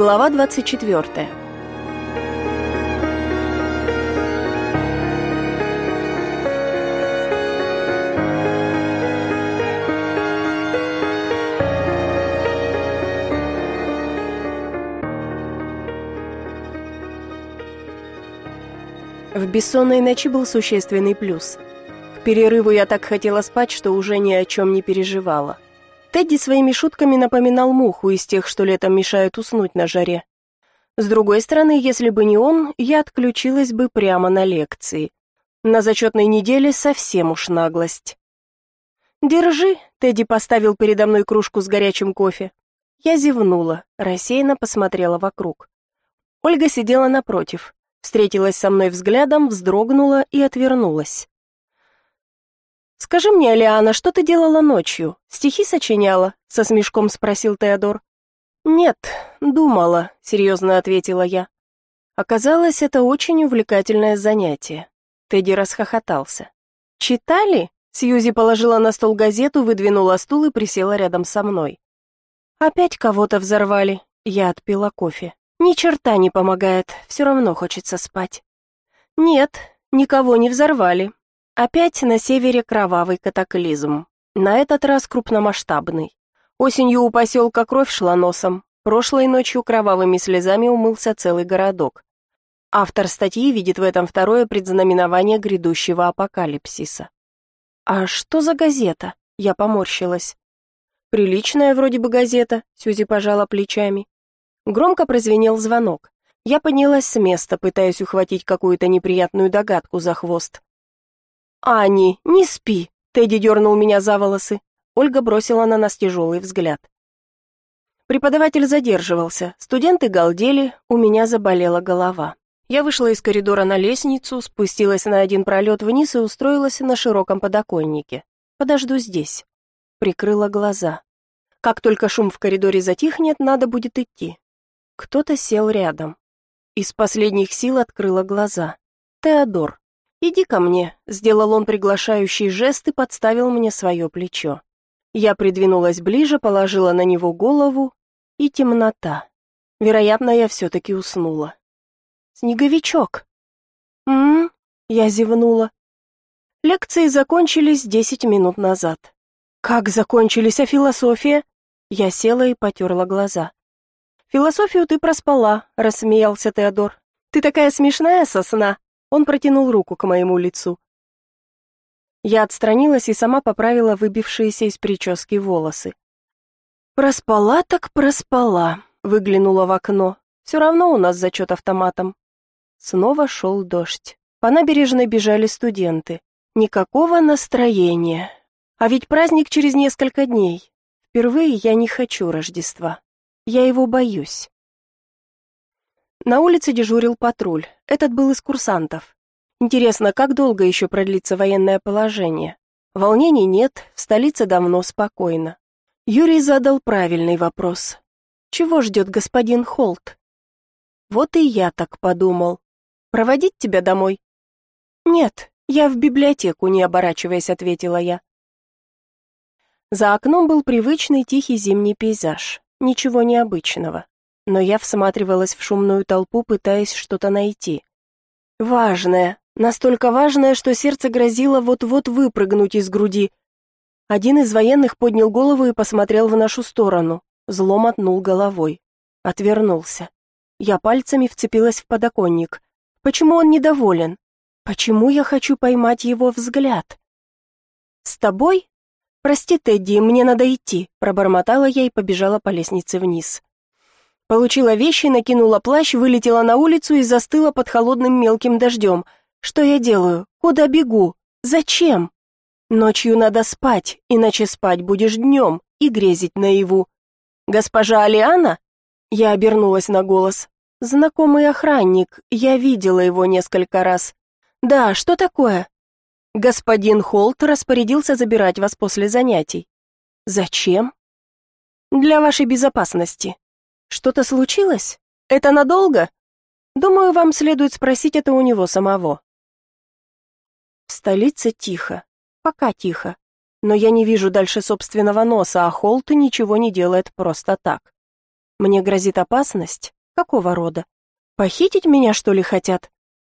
Глава 24. В бессонной ночи был существенный плюс. К перерыву я так хотела спать, что уже ни о чем не переживала. Тедди своими шутками напоминал муху из тех, что летом мешают уснуть на жаре. С другой стороны, если бы не он, я отключилась бы прямо на лекции. На зачетной неделе совсем уж наглость. «Держи», — Тедди поставил передо мной кружку с горячим кофе. Я зевнула, рассеянно посмотрела вокруг. Ольга сидела напротив, встретилась со мной взглядом, вздрогнула и отвернулась. «Скажи мне, Алиана, что ты делала ночью? Стихи сочиняла?» — со смешком спросил Теодор. «Нет, думала», — серьезно ответила я. Оказалось, это очень увлекательное занятие. Тедди расхохотался. «Читали?» — Сьюзи положила на стол газету, выдвинула стул и присела рядом со мной. «Опять кого-то взорвали». Я отпила кофе. «Ни черта не помогает, все равно хочется спать». «Нет, никого не взорвали. Опять на севере кровавый катаклизм. На этот раз крупномасштабный. Осенью у поселка кровь шла носом. Прошлой ночью кровавыми слезами умылся целый городок. Автор статьи видит в этом второе предзнаменование грядущего апокалипсиса. «А что за газета?» Я поморщилась. «Приличная вроде бы газета», — Сюзи пожала плечами. Громко прозвенел звонок. Я поднялась с места, пытаясь ухватить какую-то неприятную догадку за хвост. «Ани, не спи!» Тедди дернул меня за волосы. Ольга бросила на нас тяжелый взгляд. Преподаватель задерживался, студенты галдели, у меня заболела голова. Я вышла из коридора на лестницу, спустилась на один пролет вниз и устроилась на широком подоконнике. Подожду здесь. Прикрыла глаза. Как только шум в коридоре затихнет, надо будет идти. Кто-то сел рядом. Из последних сил открыла глаза. Теодор. «Иди ко мне», — сделал он приглашающий жест и подставил мне свое плечо. Я придвинулась ближе, положила на него голову, и темнота. Вероятно, я все-таки уснула. «Снеговичок!» «М-м-м», я зевнула. Лекции закончились десять минут назад. «Как закончились, а философия?» Я села и потерла глаза. «Философию ты проспала», — рассмеялся Теодор. «Ты такая смешная сосна. Он протянул руку к моему лицу. Я отстранилась и сама поправила выбившиеся из прически волосы. «Проспала так проспала», — выглянула в окно. «Все равно у нас зачет автоматом». Снова шел дождь. По набережной бежали студенты. Никакого настроения. А ведь праздник через несколько дней. Впервые я не хочу Рождества. Я его боюсь. На улице дежурил патруль. Этот был из курсантов. Интересно, как долго еще продлится военное положение? Волнений нет, в столице давно спокойно. Юрий задал правильный вопрос. Чего ждет господин Холт? Вот и я так подумал. Проводить тебя домой? Нет, я в библиотеку, не оборачиваясь, ответила я. За окном был привычный тихий зимний пейзаж. Ничего необычного но я всматривалась в шумную толпу, пытаясь что-то найти. Важное, настолько важное, что сердце грозило вот-вот выпрыгнуть из груди. Один из военных поднял голову и посмотрел в нашу сторону, зло мотнул головой. Отвернулся. Я пальцами вцепилась в подоконник. Почему он недоволен? Почему я хочу поймать его взгляд? «С тобой?» «Прости, Тедди, мне надо идти», — пробормотала я и побежала по лестнице вниз. Получила вещи, накинула плащ, вылетела на улицу и застыла под холодным мелким дождем. Что я делаю? Куда бегу? Зачем? Ночью надо спать, иначе спать будешь днем и грезить наяву. Госпожа Алиана? Я обернулась на голос. Знакомый охранник, я видела его несколько раз. Да, что такое? Господин Холт распорядился забирать вас после занятий. Зачем? Для вашей безопасности. Что-то случилось? Это надолго? Думаю, вам следует спросить это у него самого. В столице тихо. Пока тихо. Но я не вижу дальше собственного носа, а Холт ничего не делает просто так. Мне грозит опасность? Какого рода? Похитить меня, что ли, хотят?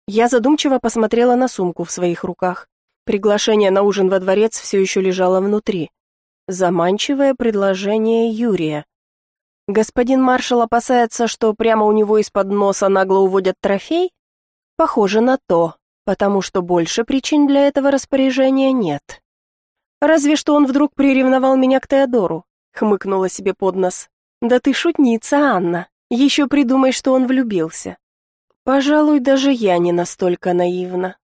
Я задумчиво посмотрела на сумку в своих руках. Приглашение на ужин во дворец все еще лежало внутри. Заманчивое предложение Юрия. Господин маршал опасается, что прямо у него из-под носа нагло уводят трофей? Похоже на то, потому что больше причин для этого распоряжения нет. Разве что он вдруг приревновал меня к Теодору, хмыкнула себе под нос. Да ты шутница, Анна. Еще придумай, что он влюбился. Пожалуй, даже я не настолько наивна.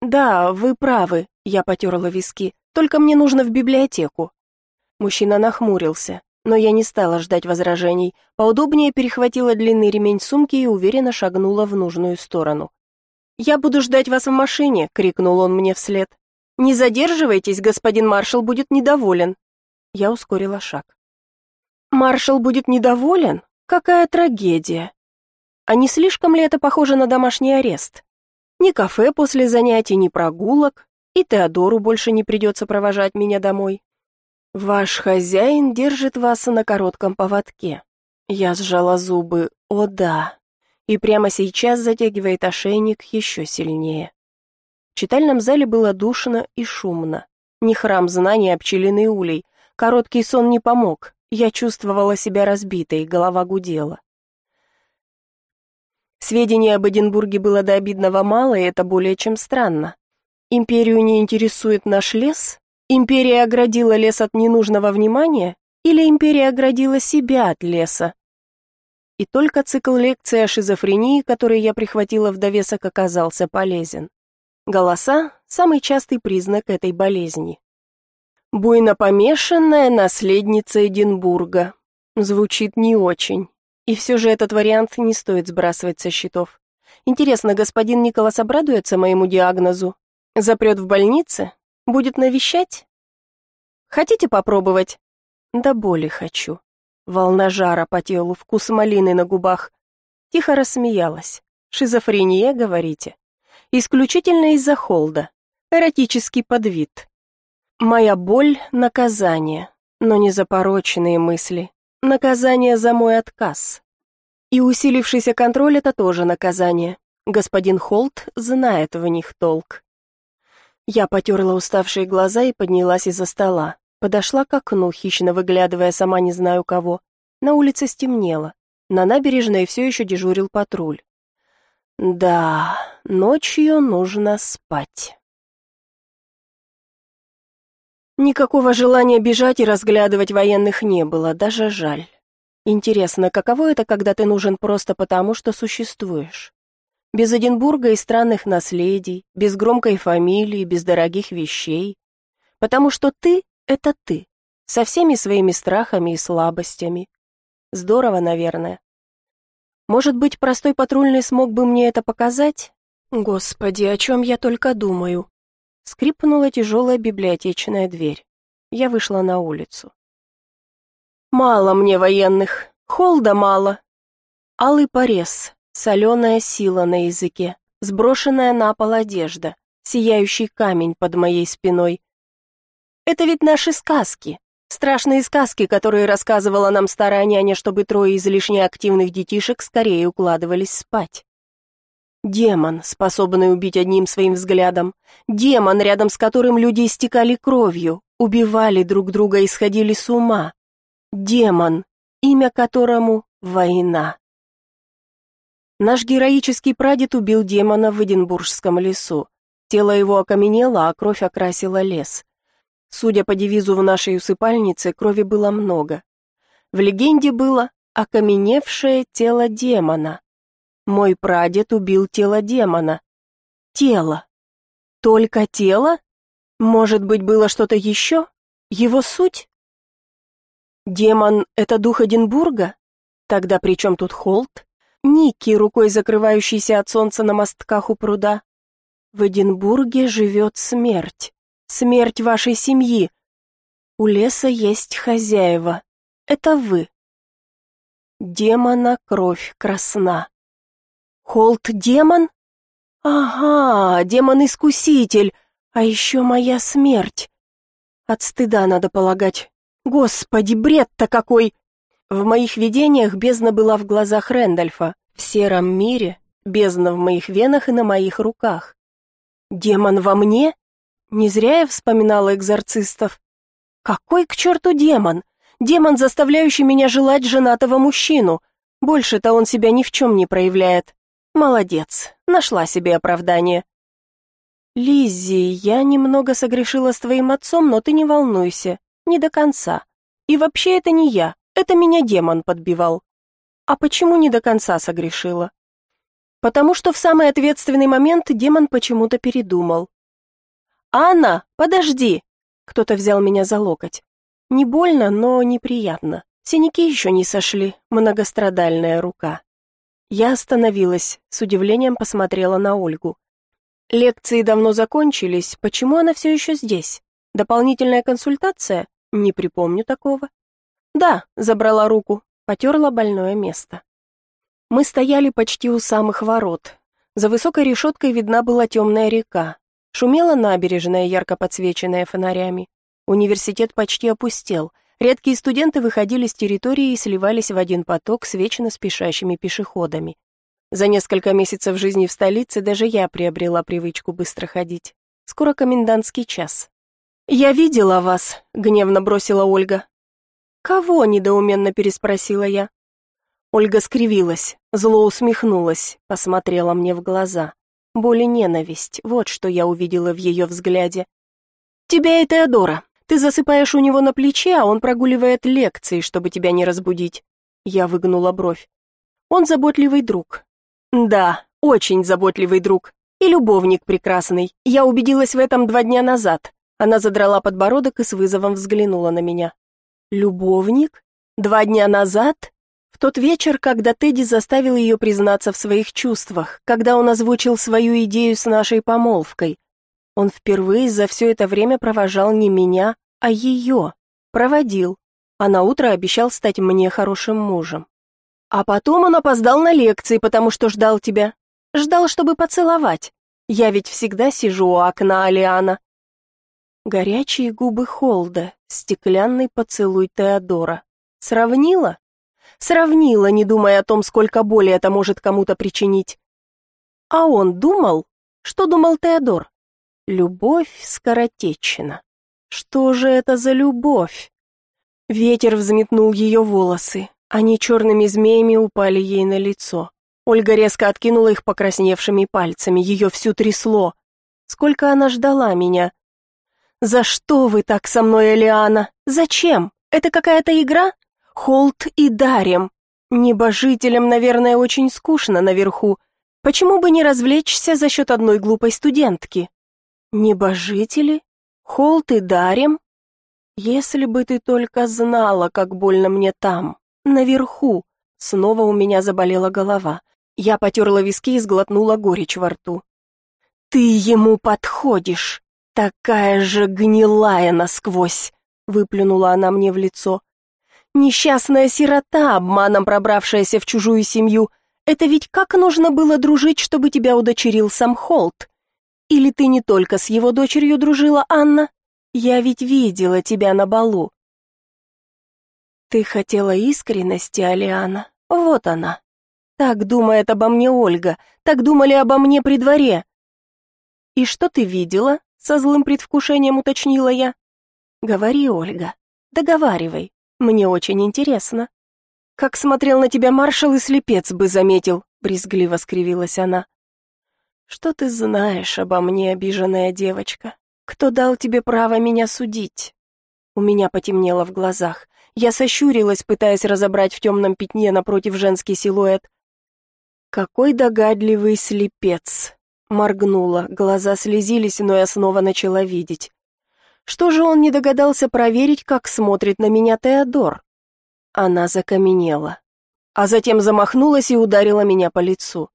Да, вы правы, я потерла виски. Только мне нужно в библиотеку. Мужчина нахмурился, но я не стала ждать возражений, поудобнее перехватила длинный ремень сумки и уверенно шагнула в нужную сторону. «Я буду ждать вас в машине», — крикнул он мне вслед. «Не задерживайтесь, господин маршал будет недоволен». Я ускорила шаг. «Маршал будет недоволен? Какая трагедия! А не слишком ли это похоже на домашний арест? Ни кафе после занятий, ни прогулок, и Теодору больше не придется провожать меня домой. Ваш хозяин держит вас на коротком поводке. Я сжала зубы. О да. И прямо сейчас затягивает ошейник еще сильнее. В читальном зале было душно и шумно. Не храм знаний, а пчелиный улей. Короткий сон не помог. Я чувствовала себя разбитой, голова гудела. Сведений об Эдинбурге было до обидного мало, и это более чем странно. Империю не интересует наш лес, Империя оградила лес от ненужного внимания или империя оградила себя от леса? И только цикл лекций о шизофрении, который я прихватила в довесок, оказался полезен. Голоса – самый частый признак этой болезни. Буйно помешанная наследница Эдинбурга. Звучит не очень. И все же этот вариант не стоит сбрасывать со счетов. Интересно, господин Николас обрадуется моему диагнозу? Запрет в больнице? Будет навещать? Хотите попробовать? Да боли хочу. Волна жара по телу, вкус малины на губах. Тихо рассмеялась. Шизофрения, говорите? Исключительно из-за холда. Эротический подвид. Моя боль — наказание, но не за мысли. Наказание за мой отказ. И усилившийся контроль — это тоже наказание. Господин Холт знает в них толк. Я потерла уставшие глаза и поднялась из-за стола. Подошла к окну, хищно выглядывая сама не знаю кого. На улице стемнело. На набережной все еще дежурил патруль. Да, ночью нужно спать. Никакого желания бежать и разглядывать военных не было, даже жаль. Интересно, каково это, когда ты нужен просто потому, что существуешь? Без Эдинбурга и странных наследий, без громкой фамилии, без дорогих вещей. Потому что ты — это ты, со всеми своими страхами и слабостями. Здорово, наверное. Может быть, простой патрульный смог бы мне это показать? Господи, о чем я только думаю. Скрипнула тяжелая библиотечная дверь. Я вышла на улицу. Мало мне военных, холда мало. Алый порез, Соленая сила на языке, сброшенная на пол одежда, сияющий камень под моей спиной. Это ведь наши сказки, страшные сказки, которые рассказывала нам старая няня, чтобы трое излишне активных детишек скорее укладывались спать. Демон, способный убить одним своим взглядом. Демон, рядом с которым люди истекали кровью, убивали друг друга и сходили с ума. Демон, имя которому — война. Наш героический прадед убил демона в Эдинбургском лесу. Тело его окаменело, а кровь окрасила лес. Судя по девизу в нашей усыпальнице, крови было много. В легенде было «окаменевшее тело демона». Мой прадед убил тело демона. Тело. Только тело? Может быть, было что-то еще? Его суть? Демон — это дух Эдинбурга? Тогда при чем тут Холт? Ники, рукой закрывающейся от солнца на мостках у пруда. В Эдинбурге живет смерть. Смерть вашей семьи. У леса есть хозяева. Это вы. Демона кровь красна. Холт демон? Ага, демон-искуситель. А еще моя смерть. От стыда надо полагать. Господи, бред-то какой! В моих видениях бездна была в глазах Рэндольфа, в сером мире бездна в моих венах и на моих руках. Демон во мне? Не зря я вспоминала экзорцистов. Какой к черту демон? Демон, заставляющий меня желать женатого мужчину. Больше-то он себя ни в чем не проявляет. Молодец, нашла себе оправдание. Лиззи, я немного согрешила с твоим отцом, но ты не волнуйся, не до конца. И вообще это не я, это меня демон подбивал. А почему не до конца согрешила? Потому что в самый ответственный момент демон почему-то передумал. «Анна, подожди!» Кто-то взял меня за локоть. Не больно, но неприятно. Синяки еще не сошли, многострадальная рука. Я остановилась, с удивлением посмотрела на Ольгу. Лекции давно закончились, почему она все еще здесь? Дополнительная консультация? Не припомню такого. Да, забрала руку, потерла больное место. Мы стояли почти у самых ворот. За высокой решеткой видна была темная река. Шумела набережная, ярко подсвеченная фонарями. Университет почти опустел. Редкие студенты выходили с территории и сливались в один поток с вечно спешащими пешеходами. За несколько месяцев жизни в столице даже я приобрела привычку быстро ходить. Скоро комендантский час. «Я видела вас», — гневно бросила Ольга. «Кого?» — недоуменно переспросила я. Ольга скривилась, зло усмехнулась, посмотрела мне в глаза. Боль ненависть, вот что я увидела в ее взгляде. «Тебя и Теодора. Ты засыпаешь у него на плече, а он прогуливает лекции, чтобы тебя не разбудить». Я выгнула бровь. «Он заботливый друг». «Да, очень заботливый друг. И любовник прекрасный. Я убедилась в этом два дня назад». Она задрала подбородок и с вызовом взглянула на меня. «Любовник? Два дня назад?» В тот вечер, когда Тедди заставил ее признаться в своих чувствах, когда он озвучил свою идею с нашей помолвкой, он впервые за все это время провожал не меня, а ее. Проводил. А на утро обещал стать мне хорошим мужем. А потом он опоздал на лекции, потому что ждал тебя. Ждал, чтобы поцеловать. Я ведь всегда сижу у окна Алиана. Горячие губы Холда, стеклянный поцелуй Теодора. Сравнила? Сравнила, не думая о том, сколько боли это может кому-то причинить. А он думал? Что думал Теодор? Любовь скоротечна. Что же это за любовь? Ветер взметнул ее волосы. Они черными змеями упали ей на лицо. Ольга резко откинула их покрасневшими пальцами, ее всю трясло. Сколько она ждала меня. «За что вы так со мной, Элиана? Зачем? Это какая-то игра? Холт и Дарем. Небожителям, наверное, очень скучно наверху. Почему бы не развлечься за счет одной глупой студентки? Небожители? Холт и Дарем? Если бы ты только знала, как больно мне там, наверху. Снова у меня заболела голова. Я потерла виски и сглотнула горечь во рту. «Ты ему подходишь! Такая же гнилая насквозь!» Выплюнула она мне в лицо. Несчастная сирота, обманом пробравшаяся в чужую семью. Это ведь как нужно было дружить, чтобы тебя удочерил сам Холт? Или ты не только с его дочерью дружила, Анна? Я ведь видела тебя на балу. Ты хотела искренности, Алиана. Вот она. Так думает обо мне Ольга, так думали обо мне при дворе. И что ты видела? Со злым предвкушением уточнила я. Говори, Ольга, договаривай. Мне очень интересно. Как смотрел на тебя маршал и слепец бы заметил, брезгливо скривилась она. Что ты знаешь обо мне, обиженная девочка? Кто дал тебе право меня судить? У меня потемнело в глазах. Я сощурилась, пытаясь разобрать в темном пятне напротив женский силуэт. Какой догадливый слепец. Моргнула, глаза слезились, но я снова начала видеть. Что же он не догадался проверить, как смотрит на меня Теодор? Она закаменела, а затем замахнулась и ударила меня по лицу.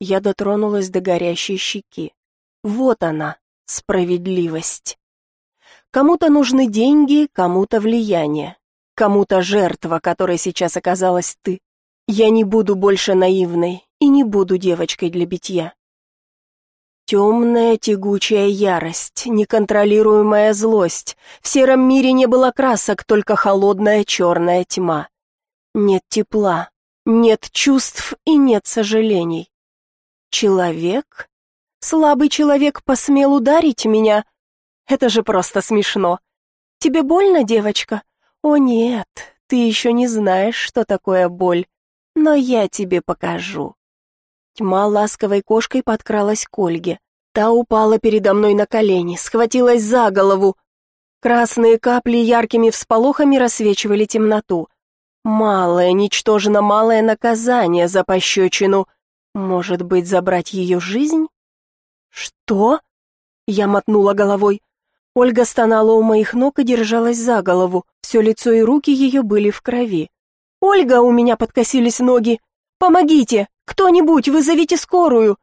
Я дотронулась до горящей щеки. Вот она, справедливость. Кому-то нужны деньги, кому-то влияние, кому-то жертва, которой сейчас оказалась ты. Я не буду больше наивной и не буду девочкой для битья. Темная тягучая ярость, неконтролируемая злость. В сером мире не было красок, только холодная черная тьма. Нет тепла, нет чувств и нет сожалений. Человек? Слабый человек посмел ударить меня? Это же просто смешно. Тебе больно, девочка? О нет, ты еще не знаешь, что такое боль. Но я тебе покажу. Тьма ласковой кошкой подкралась к Ольге. Та упала передо мной на колени, схватилась за голову. Красные капли яркими всполохами рассвечивали темноту. Малое, ничтожно малое наказание за пощечину. Может быть, забрать ее жизнь? Что? Я мотнула головой. Ольга стонала у моих ног и держалась за голову. Все лицо и руки ее были в крови. «Ольга, у меня подкосились ноги! Помогите! Кто-нибудь, вызовите скорую!»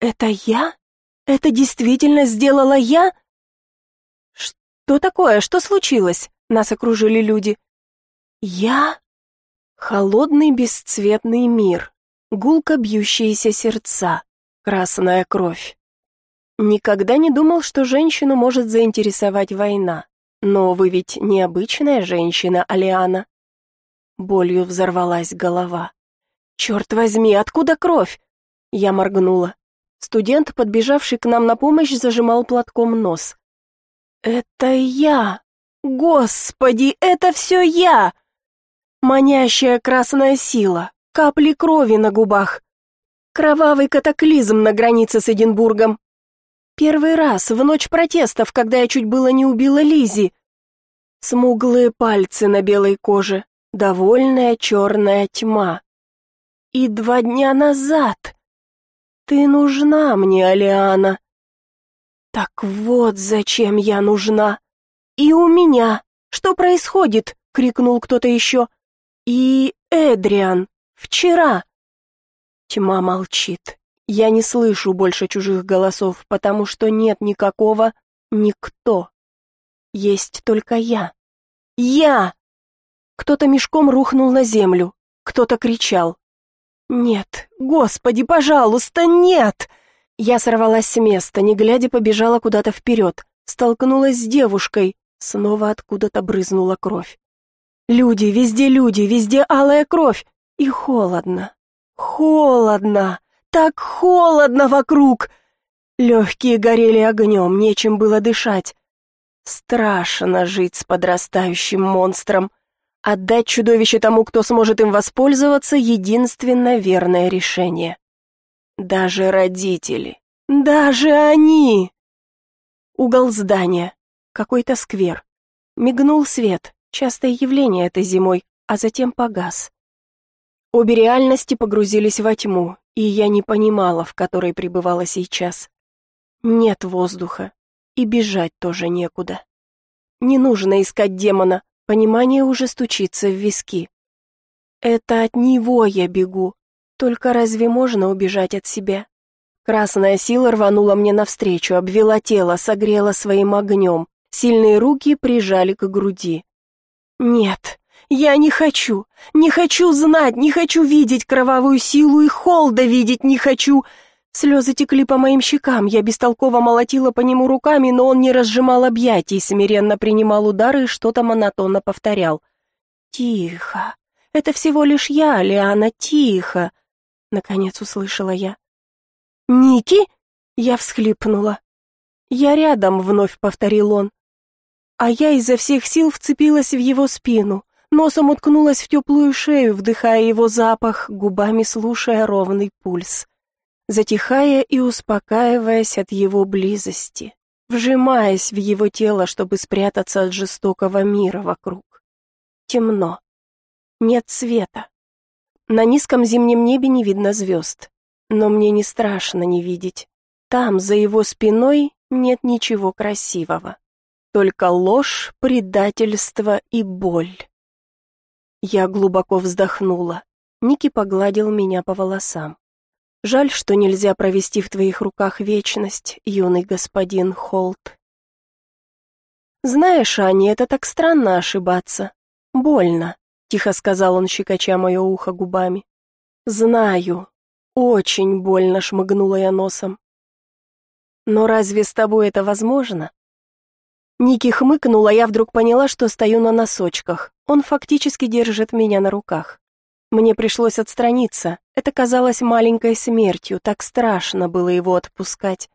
«Это я? Это действительно сделала я?» «Что такое? Что случилось?» Нас окружили люди. «Я?» Холодный бесцветный мир, гулко бьющиеся сердца, красная кровь. Никогда не думал, что женщину может заинтересовать война. Но вы ведь необычная женщина, Алиана. Болью взорвалась голова. Черт возьми, откуда кровь? Я моргнула. Студент, подбежавший к нам на помощь, зажимал платком нос. Это я. Господи, это все я. Манящая красная сила, капли крови на губах. Кровавый катаклизм на границе с Эдинбургом. Первый раз, в ночь протестов, когда я чуть было не убила Лизи. Смуглые пальцы на белой коже, довольная черная тьма. И два дня назад. Ты нужна мне, Алиана. Так вот зачем я нужна. И у меня. Что происходит? крикнул кто-то еще. И Эдриан, вчера. Тьма молчит. Я не слышу больше чужих голосов, потому что нет никакого никто. Есть только я. Я! Кто-то мешком рухнул на землю, кто-то кричал. «Нет, Господи, пожалуйста, нет!» Я сорвалась с места, не глядя побежала куда-то вперед, столкнулась с девушкой, снова откуда-то брызнула кровь. Люди, везде люди, везде алая кровь. И холодно. Холодно. Так холодно вокруг. Легкие горели огнем, нечем было дышать. Страшно жить с подрастающим монстром. Отдать чудовище тому, кто сможет им воспользоваться, единственно верное решение. Даже родители. Даже они! Угол здания. Какой-то сквер. Мигнул свет. Частое явление этой зимой, а затем погас. Обе реальности погрузились во тьму, и я не понимала, в которой пребывала сейчас. Нет воздуха, и бежать тоже некуда. Не нужно искать демона, понимание уже стучится в виски. Это от него я бегу, только разве можно убежать от себя? Красная сила рванула мне навстречу, обвела тело, согрела своим огнем. Сильные руки прижали к груди. Нет, я не хочу, не хочу знать, не хочу видеть кровавую силу и холда видеть не хочу. Слезы текли по моим щекам, я бестолково молотила по нему руками, но он не разжимал объятий, смиренно принимал удары и что-то монотонно повторял. «Тихо, это всего лишь я, Лиана, тихо!» Наконец услышала я. «Ники?» Я всхлипнула. «Я рядом», — вновь повторил он а я изо всех сил вцепилась в его спину, носом уткнулась в теплую шею, вдыхая его запах, губами слушая ровный пульс, затихая и успокаиваясь от его близости, вжимаясь в его тело, чтобы спрятаться от жестокого мира вокруг. Темно. Нет света. На низком зимнем небе не видно звезд, но мне не страшно не видеть. Там, за его спиной, нет ничего красивого только ложь, предательство и боль. Я глубоко вздохнула. Ники погладил меня по волосам. Жаль, что нельзя провести в твоих руках вечность, юный господин Холт. Знаешь, Аня, это так странно ошибаться. Больно, тихо сказал он, щекоча мое ухо губами. Знаю. Очень больно шмыгнула я носом. Но разве с тобой это возможно? Ники хмыкнула, я вдруг поняла, что стою на носочках. Он фактически держит меня на руках. Мне пришлось отстраниться. Это казалось маленькой смертью, так страшно было его отпускать.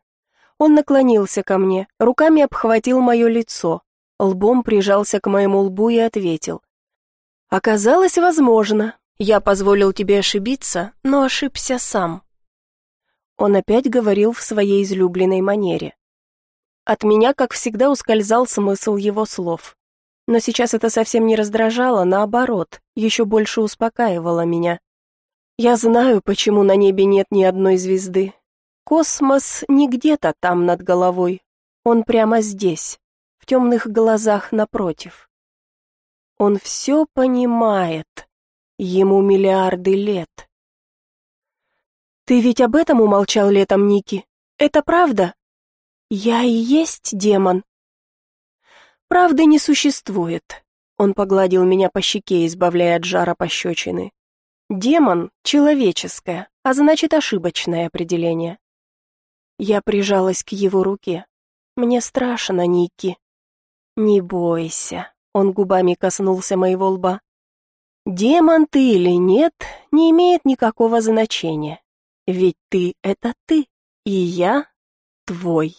Он наклонился ко мне, руками обхватил мое лицо, лбом прижался к моему лбу и ответил. «Оказалось, возможно. Я позволил тебе ошибиться, но ошибся сам». Он опять говорил в своей излюбленной манере. От меня, как всегда, ускользал смысл его слов. Но сейчас это совсем не раздражало, наоборот, еще больше успокаивало меня. Я знаю, почему на небе нет ни одной звезды. Космос не где-то там над головой, он прямо здесь, в темных глазах напротив. Он все понимает, ему миллиарды лет. «Ты ведь об этом умолчал летом, Ники? Это правда?» «Я и есть демон». «Правды не существует», — он погладил меня по щеке, избавляя от жара пощечины. «Демон — человеческое, а значит ошибочное определение». Я прижалась к его руке. «Мне страшно, Ники». «Не бойся», — он губами коснулся моего лба. «Демон ты или нет, не имеет никакого значения. Ведь ты — это ты, и я — твой».